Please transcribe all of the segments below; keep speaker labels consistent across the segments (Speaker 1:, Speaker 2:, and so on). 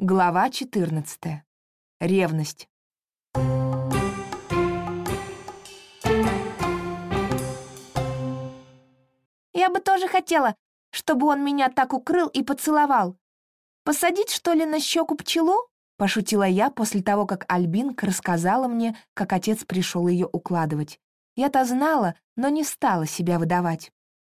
Speaker 1: Глава 14. Ревность.
Speaker 2: Я бы тоже хотела, чтобы он меня так укрыл и поцеловал. Посадить, что ли, на щеку пчелу? Пошутила я после того, как Альбинка рассказала мне, как отец пришел ее укладывать. Я-то знала, но не стала себя выдавать.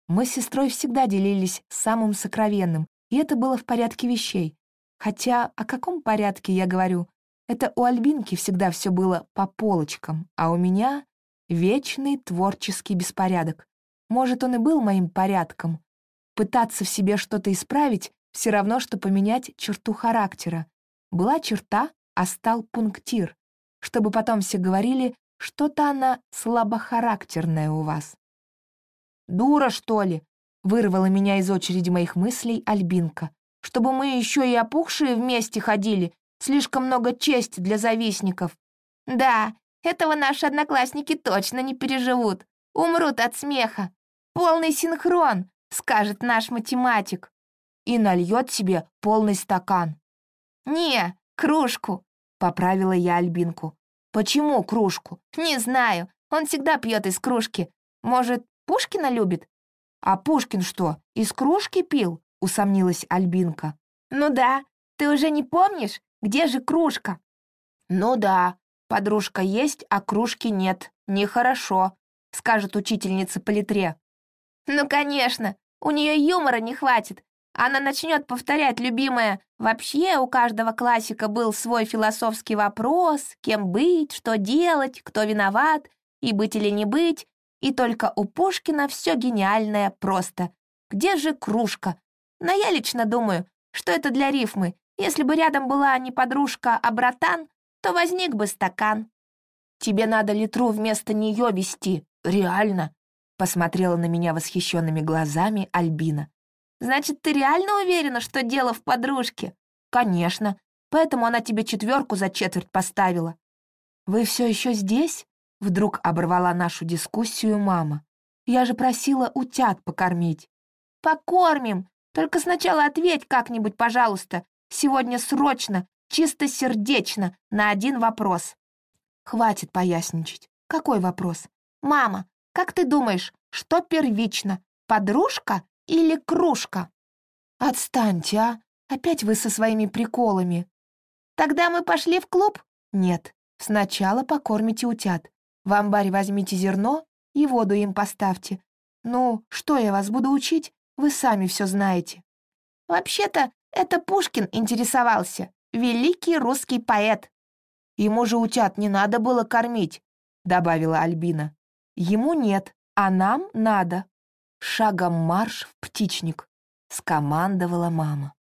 Speaker 2: Мы с сестрой всегда делились самым сокровенным, и это было в порядке вещей. Хотя о каком порядке я говорю? Это у Альбинки всегда все было по полочкам, а у меня вечный творческий беспорядок. Может, он и был моим порядком. Пытаться в себе что-то исправить — все равно, что поменять черту характера. Была черта, а стал пунктир, чтобы потом все говорили, что-то она слабохарактерная у вас. «Дура, что ли?» — вырвала меня из очереди моих мыслей Альбинка. «Чтобы мы еще и опухшие вместе ходили, слишком много чести для завистников». «Да, этого наши одноклассники точно не переживут. Умрут от смеха. Полный синхрон», — скажет наш математик.
Speaker 1: И нальет себе полный стакан.
Speaker 2: «Не, кружку», — поправила я Альбинку.
Speaker 1: «Почему кружку?»
Speaker 2: «Не знаю. Он всегда пьет из кружки. Может, Пушкина любит?»
Speaker 1: «А Пушкин что, из кружки пил?» — усомнилась Альбинка.
Speaker 2: «Ну да. Ты уже не помнишь? Где же кружка?»
Speaker 1: «Ну да. Подружка есть, а кружки нет. Нехорошо», — скажет учительница по литре.
Speaker 2: «Ну, конечно. У нее юмора не хватит. Она начнет повторять любимое «Вообще у каждого классика был свой философский вопрос, кем быть, что делать, кто виноват, и быть или не быть, и только у Пушкина все гениальное просто. Где же кружка? Но я лично думаю, что это для рифмы. Если бы рядом была не подружка, а братан, то возник бы стакан.
Speaker 1: Тебе надо литру вместо нее вести, реально, посмотрела на меня восхищенными глазами Альбина.
Speaker 2: Значит, ты реально уверена, что дело в подружке?
Speaker 1: Конечно. Поэтому она тебе четверку за четверть поставила. Вы все еще здесь? Вдруг оборвала нашу дискуссию мама. Я же просила утят покормить.
Speaker 2: Покормим. Только сначала ответь как-нибудь, пожалуйста. Сегодня срочно, чисто сердечно, на один вопрос.
Speaker 1: Хватит поясничать. Какой вопрос?
Speaker 2: Мама, как ты думаешь, что первично, подружка или кружка?»
Speaker 1: «Отстаньте, а! Опять вы со своими приколами!»
Speaker 2: «Тогда мы пошли в клуб?»
Speaker 1: «Нет, сначала покормите утят. В амбаре возьмите зерно и воду им поставьте. Ну, что я вас буду учить? Вы сами все знаете».
Speaker 2: «Вообще-то это Пушкин интересовался, великий русский поэт».
Speaker 1: «Ему же утят не надо было кормить», — добавила Альбина. «Ему нет, а нам надо». «Шагом марш в птичник», — скомандовала мама.